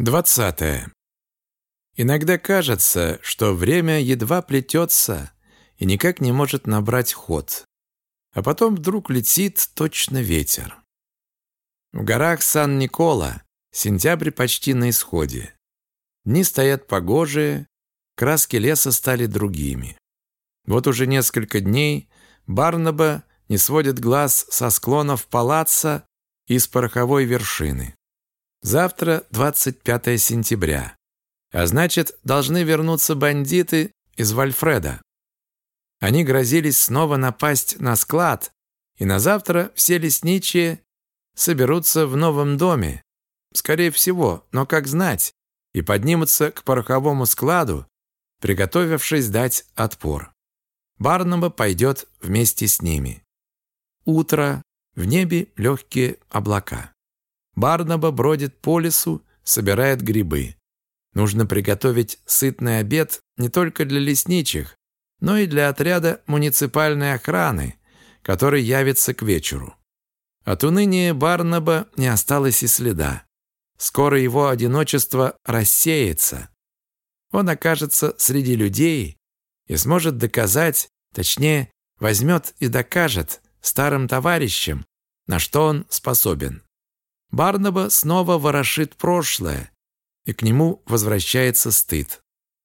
Двадцатое. Иногда кажется, что время едва плетется и никак не может набрать ход. А потом вдруг летит точно ветер. В горах Сан-Никола сентябрь почти на исходе. Дни стоят погожие, краски леса стали другими. Вот уже несколько дней Барнаба не сводит глаз со склонов палаца и с пороховой вершины. Завтра 25 сентября. А значит, должны вернуться бандиты из Вальфреда. Они грозились снова напасть на склад, и на завтра все лесничие соберутся в новом доме. Скорее всего, но как знать, и поднимутся к пороховому складу, приготовившись дать отпор. Барнаба пойдет вместе с ними. Утро, в небе легкие облака. Барнаба бродит по лесу, собирает грибы. Нужно приготовить сытный обед не только для лесничих, но и для отряда муниципальной охраны, который явится к вечеру. От уныния Барнаба не осталось и следа. Скоро его одиночество рассеется. Он окажется среди людей и сможет доказать, точнее, возьмет и докажет старым товарищам, на что он способен. Барнаба снова ворошит прошлое, и к нему возвращается стыд.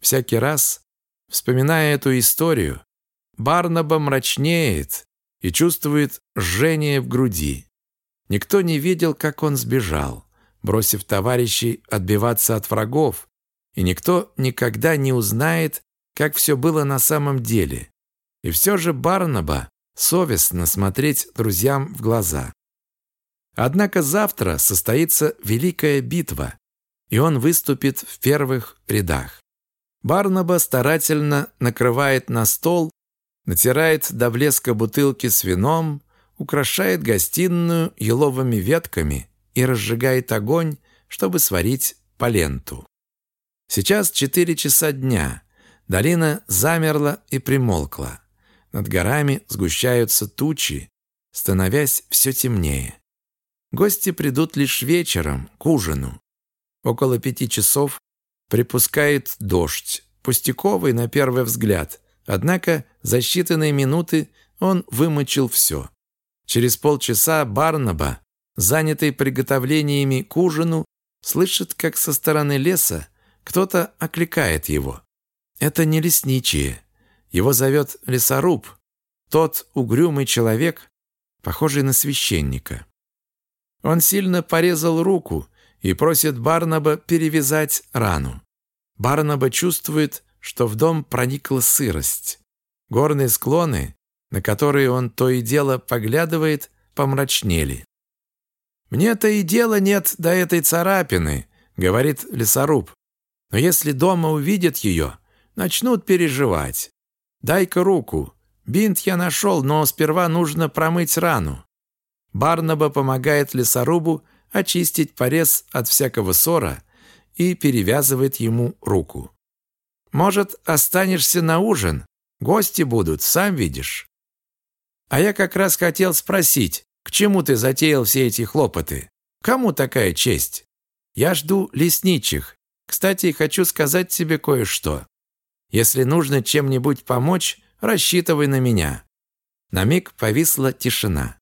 Всякий раз, вспоминая эту историю, Барнаба мрачнеет и чувствует жжение в груди. Никто не видел, как он сбежал, бросив товарищей отбиваться от врагов, и никто никогда не узнает, как все было на самом деле. И все же Барнаба совестно смотреть друзьям в глаза. Однако завтра состоится великая битва, и он выступит в первых рядах. Барнаба старательно накрывает на стол, натирает до блеска бутылки с вином, украшает гостиную еловыми ветками и разжигает огонь, чтобы сварить поленту. Сейчас четыре часа дня. Долина замерла и примолкла. Над горами сгущаются тучи, становясь все темнее. Гости придут лишь вечером, к ужину. Около пяти часов припускает дождь, пустяковый на первый взгляд, однако за считанные минуты он вымочил все. Через полчаса Барнаба, занятый приготовлениями к ужину, слышит, как со стороны леса кто-то окликает его. Это не лесничие. Его зовет лесоруб, тот угрюмый человек, похожий на священника. Он сильно порезал руку и просит Барнаба перевязать рану. Барнаба чувствует, что в дом проникла сырость. Горные склоны, на которые он то и дело поглядывает, помрачнели. «Мне-то и дела нет до этой царапины», — говорит лесоруб. «Но если дома увидят ее, начнут переживать. Дай-ка руку. Бинт я нашел, но сперва нужно промыть рану. Барнаба помогает лесорубу очистить порез от всякого ссора и перевязывает ему руку. «Может, останешься на ужин? Гости будут, сам видишь». «А я как раз хотел спросить, к чему ты затеял все эти хлопоты? Кому такая честь? Я жду лесничих. Кстати, хочу сказать тебе кое-что. Если нужно чем-нибудь помочь, рассчитывай на меня». На миг повисла тишина.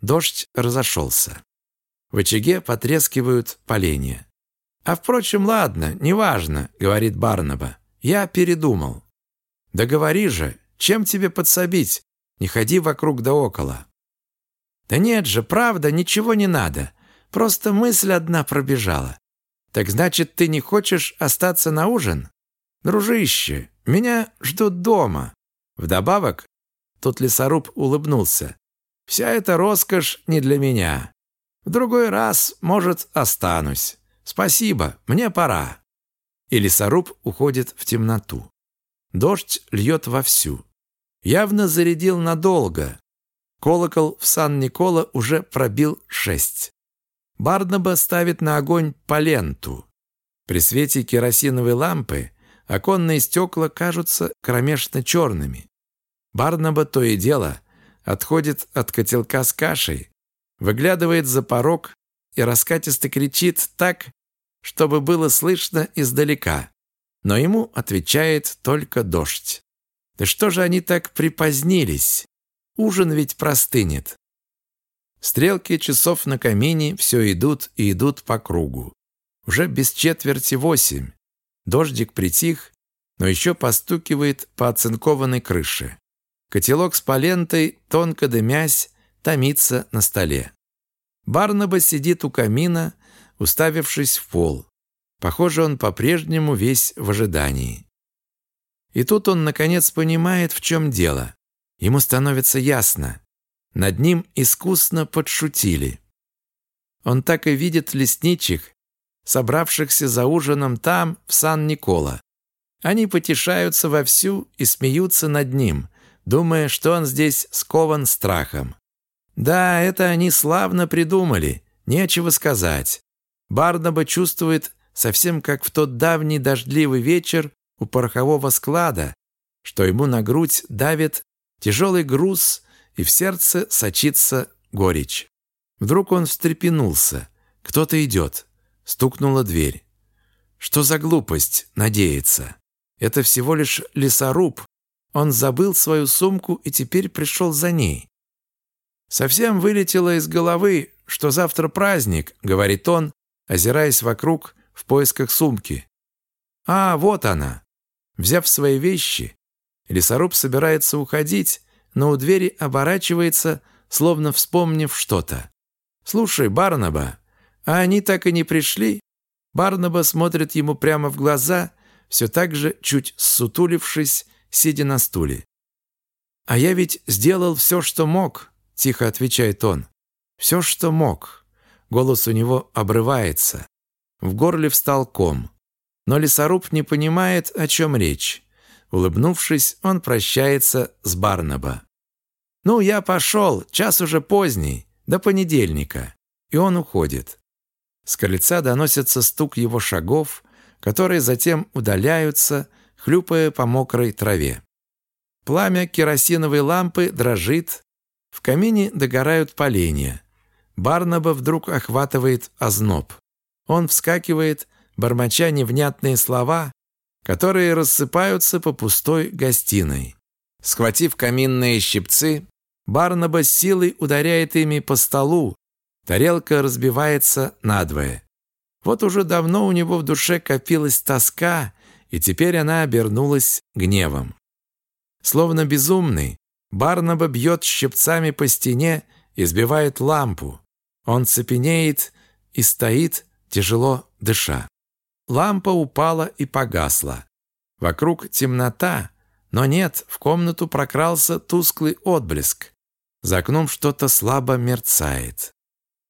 Дождь разошелся. В очаге потрескивают поленья. «А впрочем, ладно, неважно», — говорит Барнаба. «Я передумал». «Да говори же, чем тебе подсобить? Не ходи вокруг да около». «Да нет же, правда, ничего не надо. Просто мысль одна пробежала. Так значит, ты не хочешь остаться на ужин? Дружище, меня ждут дома. Вдобавок, тут лесоруб улыбнулся. Вся эта роскошь не для меня. В другой раз, может, останусь. Спасибо, мне пора». И лесоруб уходит в темноту. Дождь льет вовсю. Явно зарядил надолго. Колокол в Сан-Никола уже пробил шесть. Барнаба ставит на огонь поленту. При свете керосиновой лампы оконные стекла кажутся кромешно черными. Барнаба то и дело отходит от котелка с кашей, выглядывает за порог и раскатисто кричит так, чтобы было слышно издалека. Но ему отвечает только дождь. Да что же они так припозднились? Ужин ведь простынет. Стрелки часов на камине все идут и идут по кругу. Уже без четверти восемь. Дождик притих, но еще постукивает по оцинкованной крыше. Котелок с палентой, тонко дымясь, томится на столе. Барнаба сидит у камина, уставившись в пол. Похоже, он по-прежнему весь в ожидании. И тут он, наконец, понимает, в чем дело. Ему становится ясно. Над ним искусно подшутили. Он так и видит лесничих, собравшихся за ужином там, в Сан-Никола. Они потешаются вовсю и смеются над ним, думая, что он здесь скован страхом. Да, это они славно придумали, нечего сказать. Барнаба чувствует совсем как в тот давний дождливый вечер у порохового склада, что ему на грудь давит тяжелый груз и в сердце сочится горечь. Вдруг он встрепенулся. Кто-то идет. Стукнула дверь. Что за глупость надеяться? Это всего лишь лесоруб. Он забыл свою сумку и теперь пришел за ней. Совсем вылетело из головы, что завтра праздник, говорит он, озираясь вокруг в поисках сумки. А, вот она. Взяв свои вещи, лесоруб собирается уходить, но у двери оборачивается, словно вспомнив что-то. «Слушай, Барнаба, а они так и не пришли?» Барнаба смотрит ему прямо в глаза, все так же, чуть ссутулившись, сидя на стуле. «А я ведь сделал все, что мог», — тихо отвечает он. «Все, что мог». Голос у него обрывается. В горле встал ком. Но лесоруб не понимает, о чем речь. Улыбнувшись, он прощается с Барнаба. «Ну, я пошел, час уже поздний, до понедельника». И он уходит. С крыльца доносится стук его шагов, которые затем удаляются, хлюпая по мокрой траве. Пламя керосиновой лампы дрожит, в камине догорают поленья. Барнаба вдруг охватывает озноб. Он вскакивает, бормоча невнятные слова, которые рассыпаются по пустой гостиной. Схватив каминные щипцы, Барнаба с силой ударяет ими по столу. Тарелка разбивается надвое. Вот уже давно у него в душе копилась тоска, и теперь она обернулась гневом. Словно безумный, Барнаба бьет щипцами по стене и сбивает лампу. Он цепенеет и стоит, тяжело дыша. Лампа упала и погасла. Вокруг темнота, но нет, в комнату прокрался тусклый отблеск. За окном что-то слабо мерцает.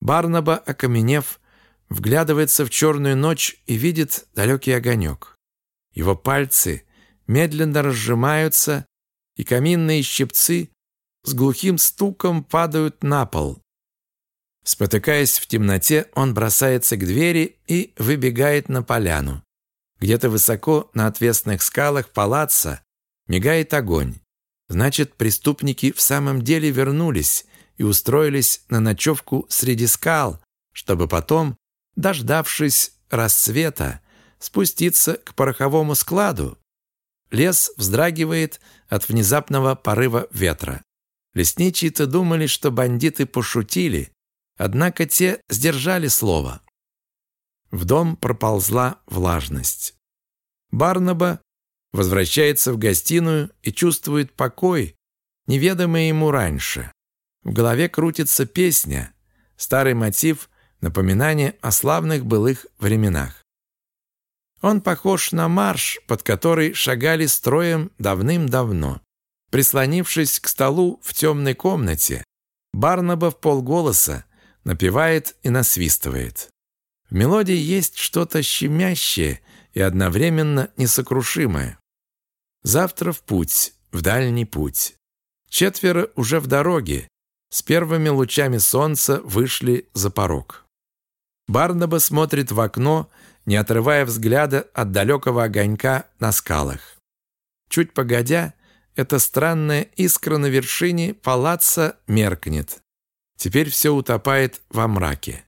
Барнаба, окаменев, вглядывается в черную ночь и видит далекий огонек. Его пальцы медленно разжимаются, и каминные щипцы с глухим стуком падают на пол. Спотыкаясь в темноте, он бросается к двери и выбегает на поляну. Где-то высоко на отвесных скалах палаца мигает огонь. Значит, преступники в самом деле вернулись и устроились на ночевку среди скал, чтобы потом, дождавшись рассвета, спуститься к пороховому складу. Лес вздрагивает от внезапного порыва ветра. Лесничие-то думали, что бандиты пошутили, Однако те сдержали слово. В дом проползла влажность. Барнаба возвращается в гостиную и чувствует покой, неведомый ему раньше. В голове крутится песня, старый мотив напоминания о славных былых временах. Он похож на марш, под который шагали строем давным-давно. Прислонившись к столу в темной комнате, Барнаба в полголоса напевает и насвистывает. В мелодии есть что-то щемящее и одновременно несокрушимое. Завтра в путь, в дальний путь. Четверо уже в дороге, с первыми лучами солнца вышли за порог. Барнаба смотрит в окно, не отрывая взгляда от далекого огонька на скалах. Чуть погодя, эта странная искра на вершине палаца меркнет. Теперь все утопает во мраке.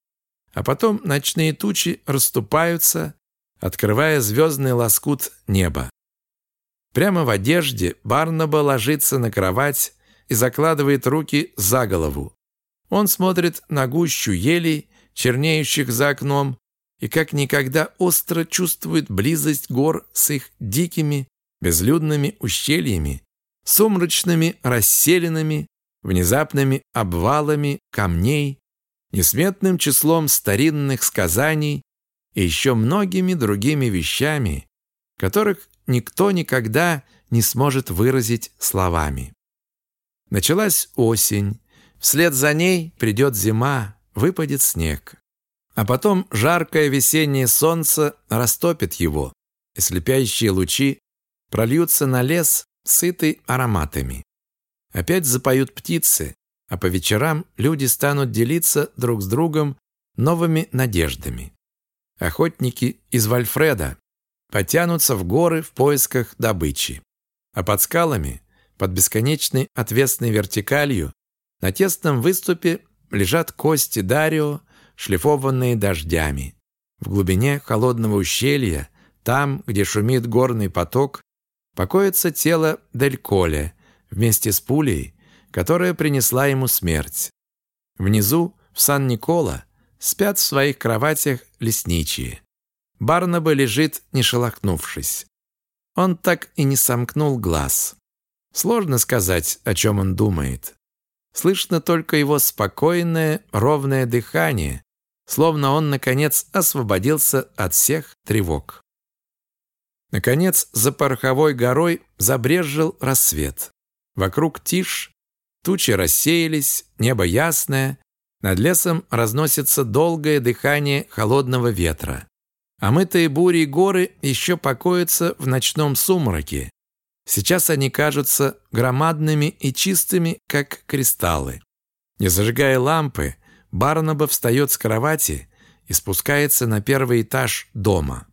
а потом ночные тучи расступаются, открывая звездный лоскут неба. Прямо в одежде Барнаба ложится на кровать и закладывает руки за голову. Он смотрит на гущу елей, чернеющих за окном, и как никогда остро чувствует близость гор с их дикими, безлюдными ущельями, сумрачными расселенными, внезапными обвалами камней, несметным числом старинных сказаний и еще многими другими вещами, которых никто никогда не сможет выразить словами. Началась осень, вслед за ней придет зима, выпадет снег. А потом жаркое весеннее солнце растопит его, и слепящие лучи прольются на лес, сытый ароматами. Опять запоют птицы, а по вечерам люди станут делиться друг с другом новыми надеждами. Охотники из Вальфреда потянутся в горы в поисках добычи. А под скалами, под бесконечной отвесной вертикалью, на тесном выступе лежат кости Дарио, шлифованные дождями. В глубине холодного ущелья, там, где шумит горный поток, покоится тело Дель Коле вместе с пулей, которая принесла ему смерть. Внизу, в Сан-Никола, спят в своих кроватях лесничие. Барнаба лежит, не шелохнувшись. Он так и не сомкнул глаз. Сложно сказать, о чем он думает. Слышно только его спокойное, ровное дыхание, словно он, наконец, освободился от всех тревог. Наконец, за пороховой горой забрезжил рассвет. Вокруг тишь, тучи рассеялись, небо ясное, над лесом разносится долгое дыхание холодного ветра. Омытые бурей горы еще покоятся в ночном сумраке. Сейчас они кажутся громадными и чистыми, как кристаллы. Не зажигая лампы, Барнаба встает с кровати и спускается на первый этаж дома.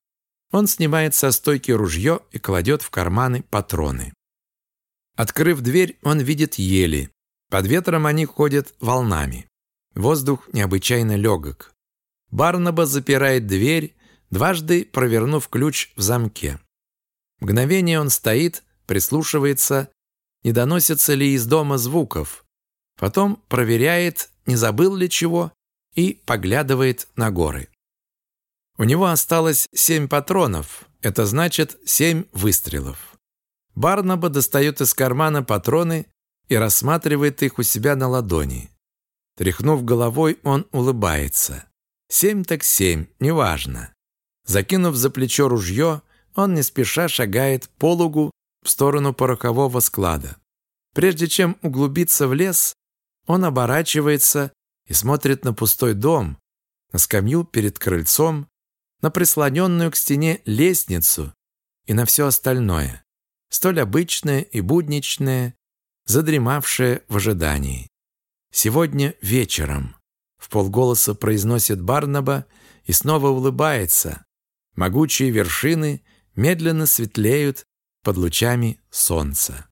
Он снимает со стойки ружье и кладет в карманы патроны. Открыв дверь, он видит ели. Под ветром они ходят волнами. Воздух необычайно легок. Барнаба запирает дверь, дважды провернув ключ в замке. Мгновение он стоит, прислушивается, не доносятся ли из дома звуков. Потом проверяет, не забыл ли чего, и поглядывает на горы. У него осталось семь патронов, это значит семь выстрелов. Барнаба достает из кармана патроны и рассматривает их у себя на ладони. Тряхнув головой, он улыбается. Семь так семь, неважно. Закинув за плечо ружье, он не спеша шагает по лугу в сторону порохового склада. Прежде чем углубиться в лес, он оборачивается и смотрит на пустой дом, на скамью перед крыльцом, на прислоненную к стене лестницу и на все остальное, столь обычное и будничное, задремавшее в ожидании. «Сегодня вечером», — в полголоса произносит Барнаба и снова улыбается. Могучие вершины медленно светлеют под лучами солнца.